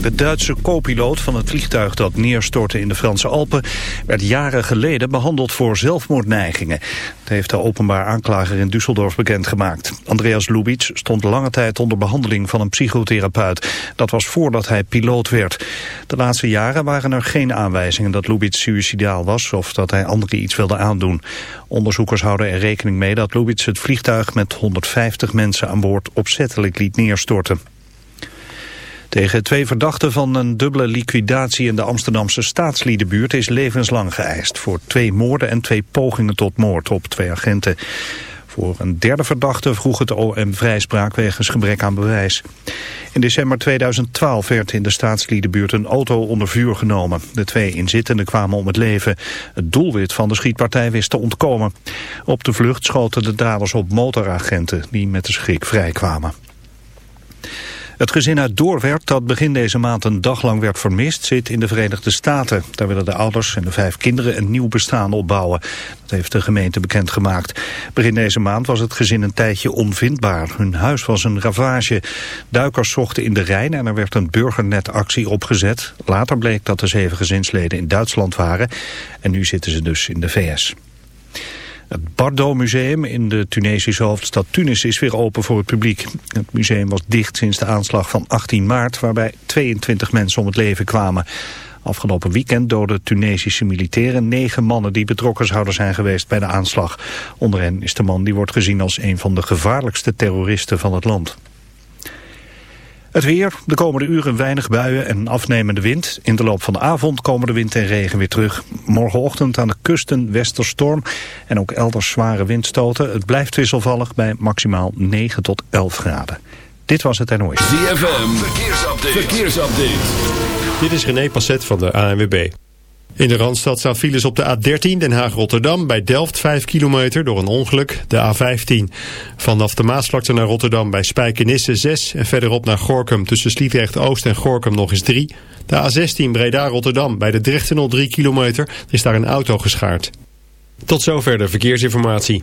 De Duitse co-piloot van het vliegtuig dat neerstortte in de Franse Alpen... werd jaren geleden behandeld voor zelfmoordneigingen. Dat heeft de openbaar aanklager in Düsseldorf bekendgemaakt. Andreas Lubitsch stond lange tijd onder behandeling van een psychotherapeut. Dat was voordat hij piloot werd. De laatste jaren waren er geen aanwijzingen dat Lubitsch suicidaal was... of dat hij anderen iets wilde aandoen. Onderzoekers houden er rekening mee dat Lubitsch het vliegtuig... met 150 mensen aan boord opzettelijk liet neerstorten. Tegen twee verdachten van een dubbele liquidatie in de Amsterdamse staatsliedenbuurt is levenslang geëist. Voor twee moorden en twee pogingen tot moord op twee agenten. Voor een derde verdachte vroeg het OM vrijspraak wegens gebrek aan bewijs. In december 2012 werd in de staatsliedenbuurt een auto onder vuur genomen. De twee inzittenden kwamen om het leven. Het doelwit van de schietpartij wist te ontkomen. Op de vlucht schoten de daders op motoragenten die met de schrik vrijkwamen. Het gezin uit Doorwerk dat begin deze maand een dag lang werd vermist zit in de Verenigde Staten. Daar willen de ouders en de vijf kinderen een nieuw bestaan opbouwen. Dat heeft de gemeente bekendgemaakt. Begin deze maand was het gezin een tijdje onvindbaar. Hun huis was een ravage. Duikers zochten in de Rijn en er werd een burgernetactie opgezet. Later bleek dat de zeven gezinsleden in Duitsland waren. En nu zitten ze dus in de VS. Het Bardo Museum in de Tunesische hoofdstad Tunis is weer open voor het publiek. Het museum was dicht sinds de aanslag van 18 maart waarbij 22 mensen om het leven kwamen. Afgelopen weekend doden Tunesische militairen negen mannen die betrokken zouden zijn geweest bij de aanslag. Onder hen is de man die wordt gezien als een van de gevaarlijkste terroristen van het land. Het weer, de komende uren weinig buien en afnemende wind. In de loop van de avond komen de wind en regen weer terug. Morgenochtend aan de kusten westerstorm en ook elders zware windstoten. Het blijft wisselvallig bij maximaal 9 tot 11 graden. Dit was het NOS. ZFM, verkeersupdate. verkeersupdate. Dit is René Passet van de ANWB. In de Randstad staan files op de A13 Den Haag-Rotterdam bij Delft 5 kilometer door een ongeluk. De A15 vanaf de Maasvlakte naar Rotterdam bij Spijkenisse 6 en verderop naar Gorkum tussen Sliedrecht-Oost en Gorkum nog eens 3. De A16 Breda-Rotterdam bij de Drechtenol 3 kilometer is daar een auto geschaard. Tot zover de verkeersinformatie.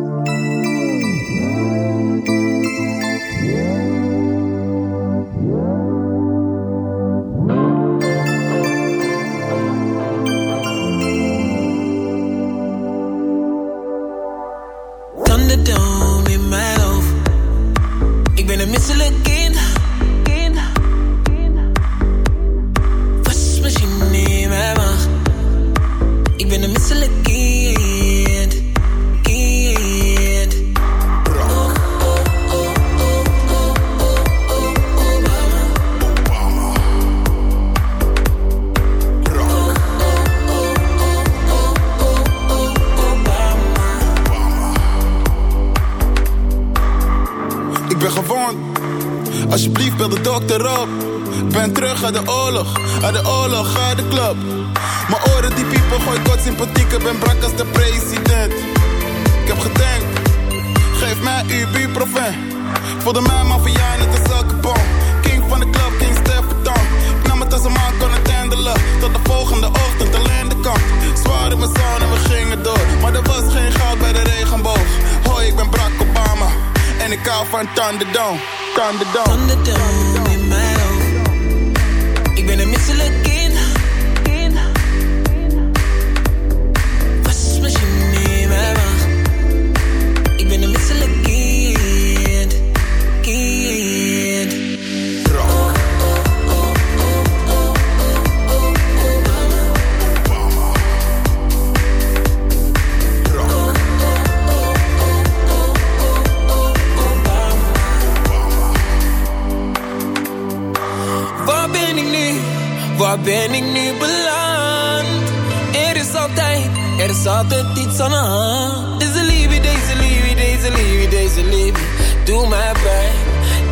Er is altijd iets aan de hand. Deze liefde, deze liefde, deze liefde, deze liefde, doe mij pijn.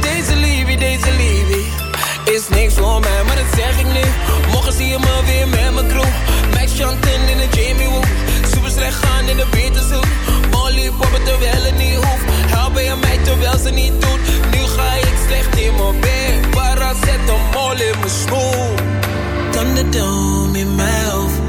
Deze liefde, deze liefde, is niks voor mij, maar dat zeg ik nu. Morgen zie je me weer met mijn crew. Max Chanten in de Jamie Woo. Super slecht gaan in de Beterzoek. Molly poppen terwijl het niet hoeft. Helpen je mij terwijl ze niet doet. Nu ga ik slecht in mijn bed. Para zet een mol in mijn schoen. Thunderdome in mijn hoofd.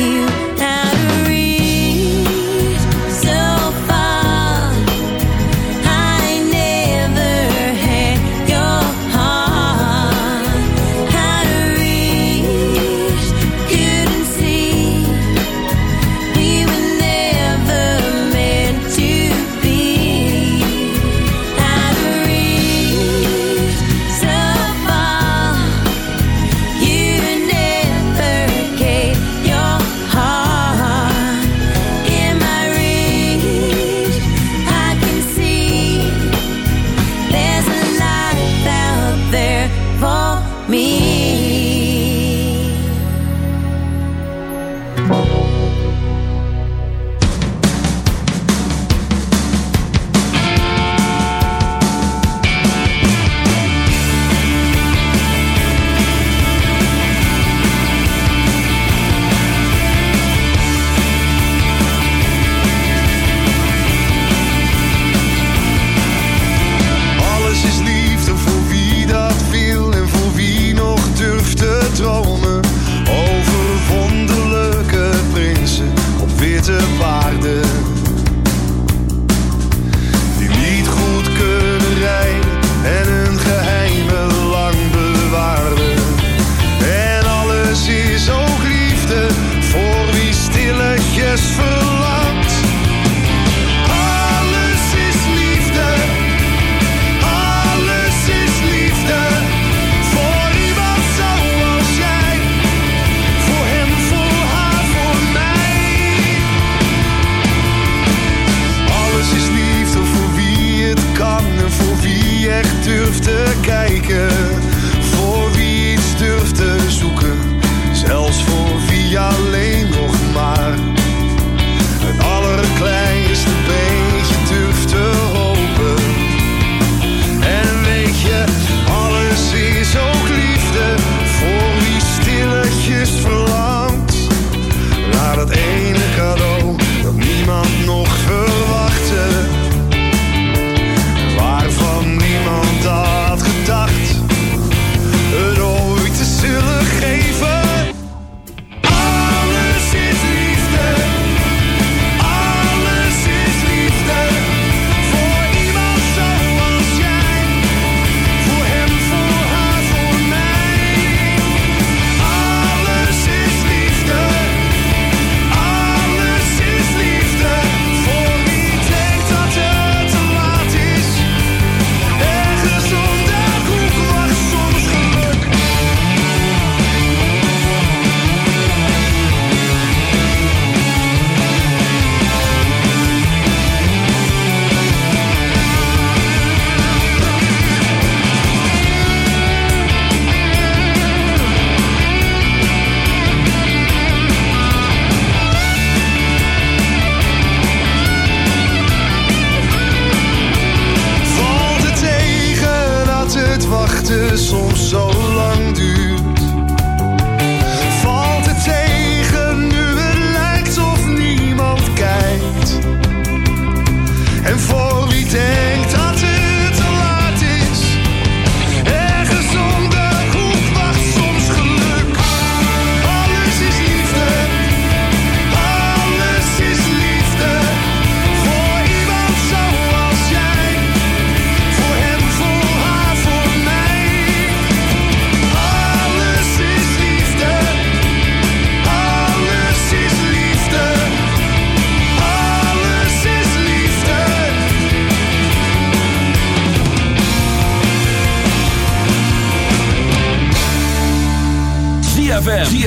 you?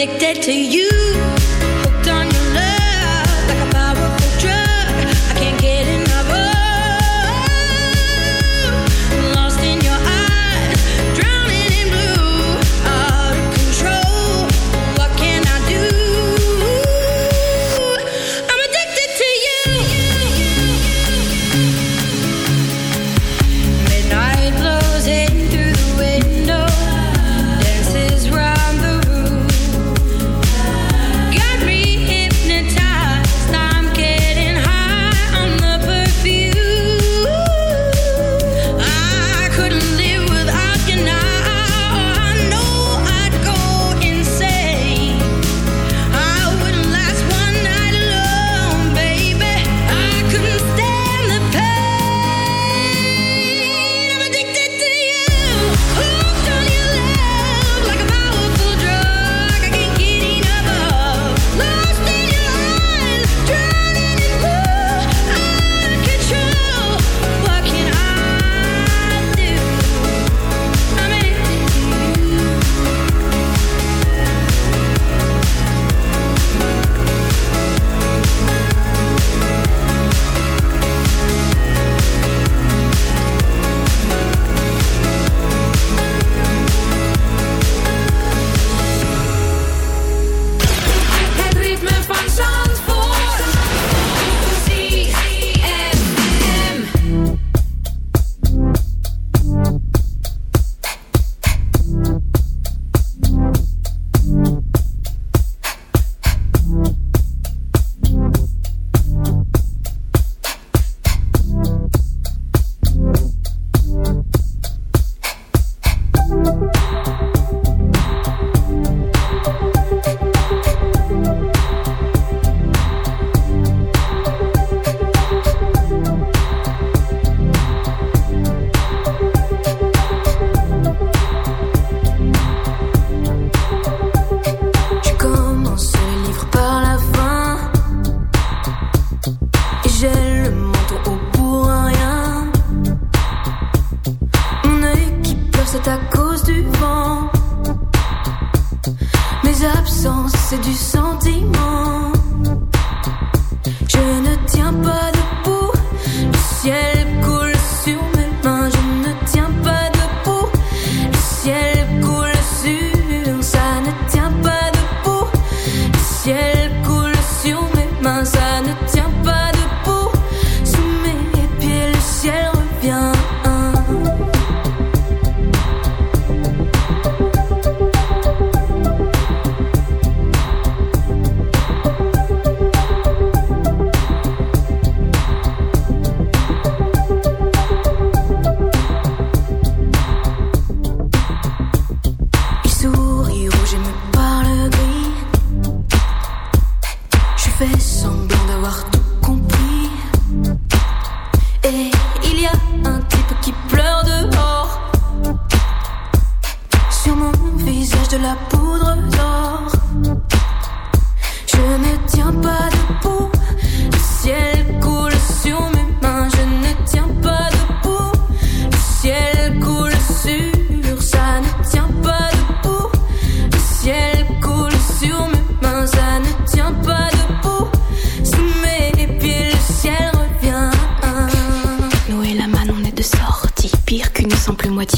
addicted to you.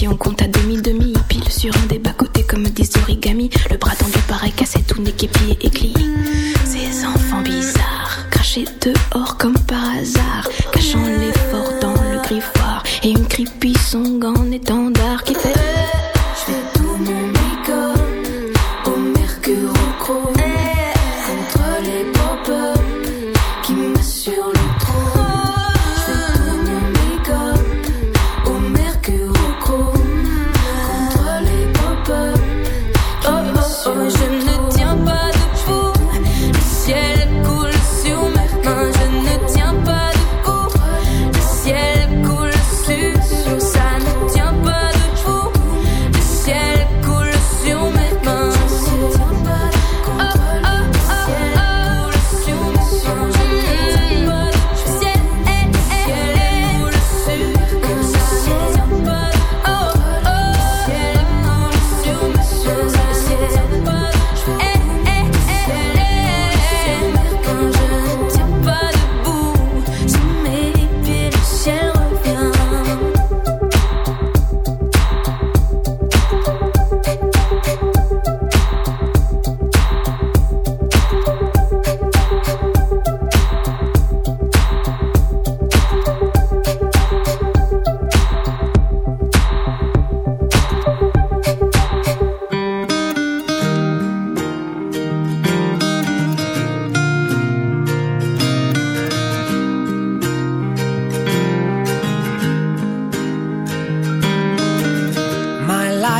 on compte à demi-demi. Pile sur un des bas-côtés comme des origamis. Le bras tendu pareil cassé, tout nez, pieds et clic. Ces enfants bizarres, crachés dehors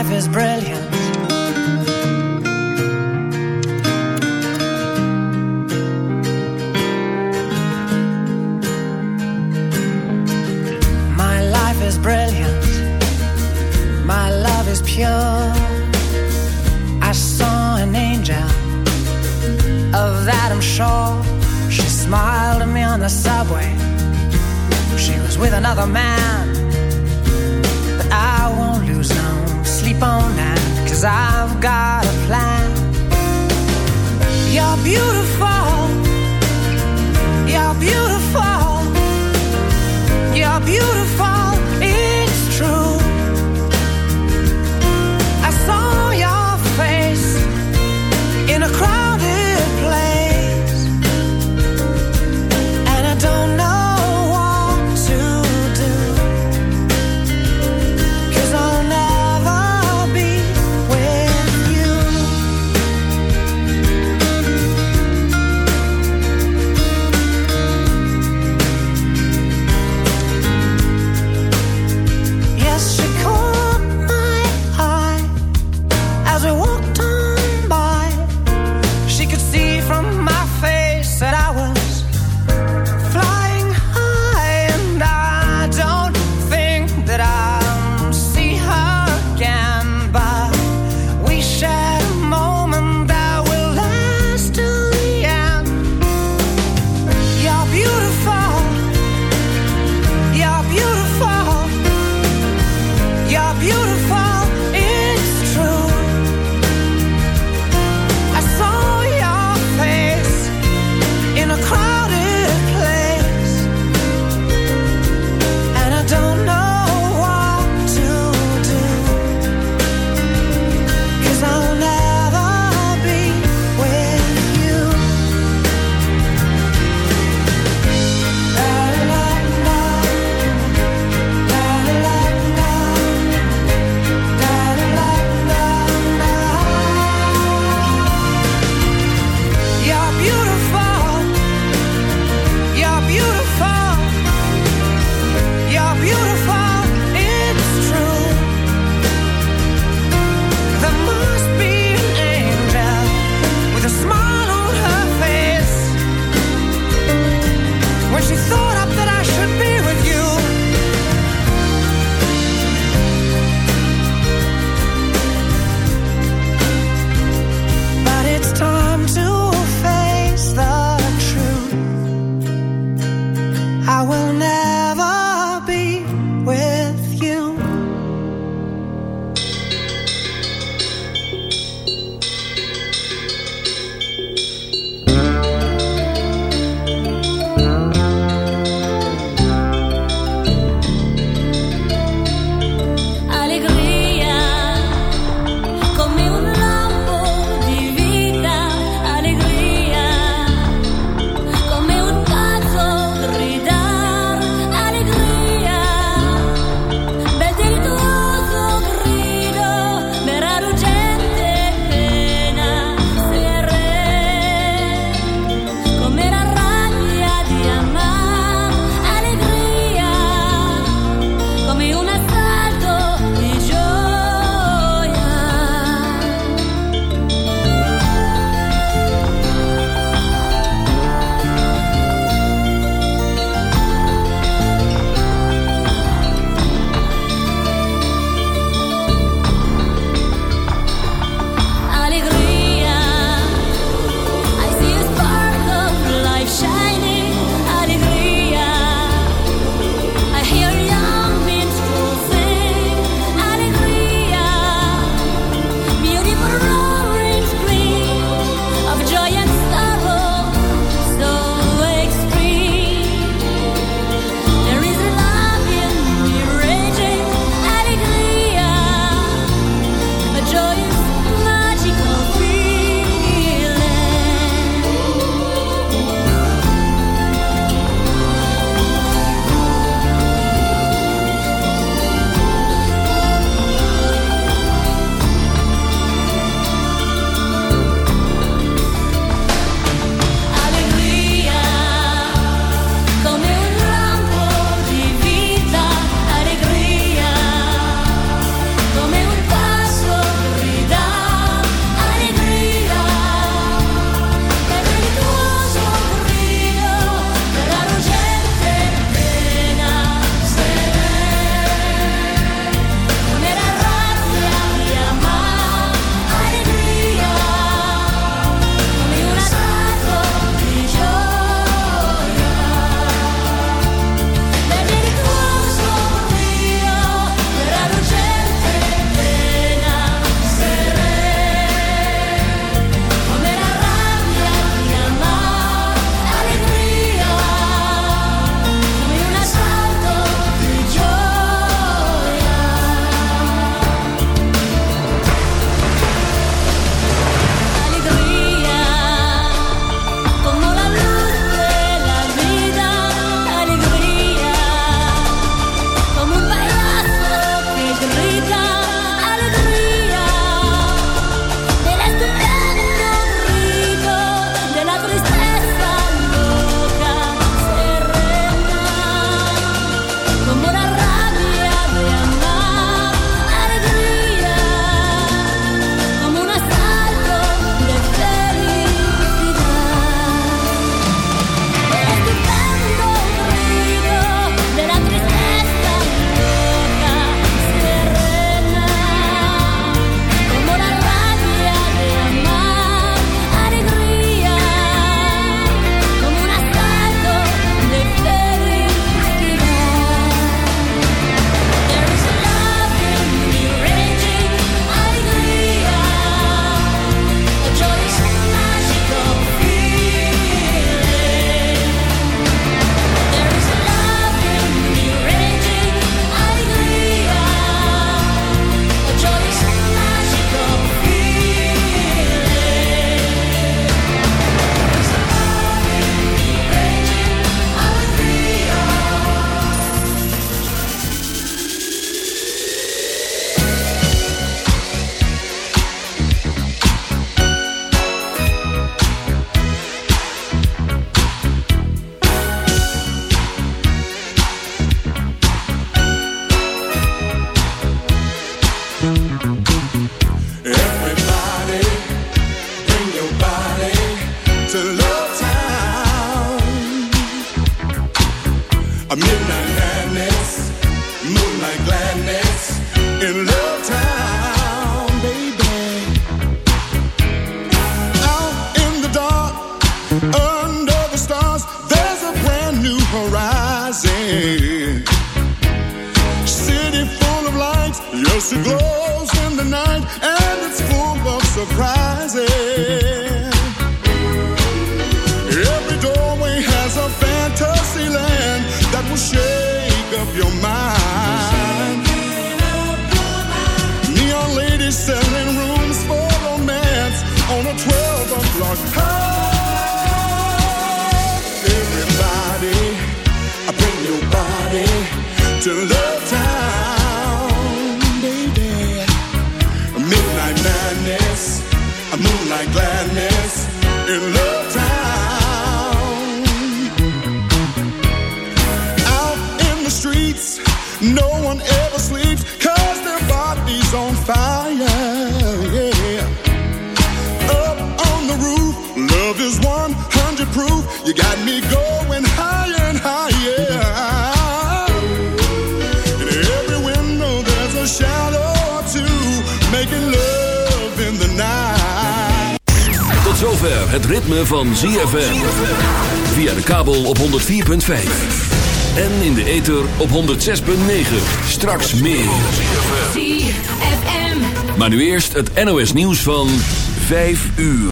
life is brilliant. 106.9. Straks meer. Maar nu eerst het NOS nieuws van 5 uur.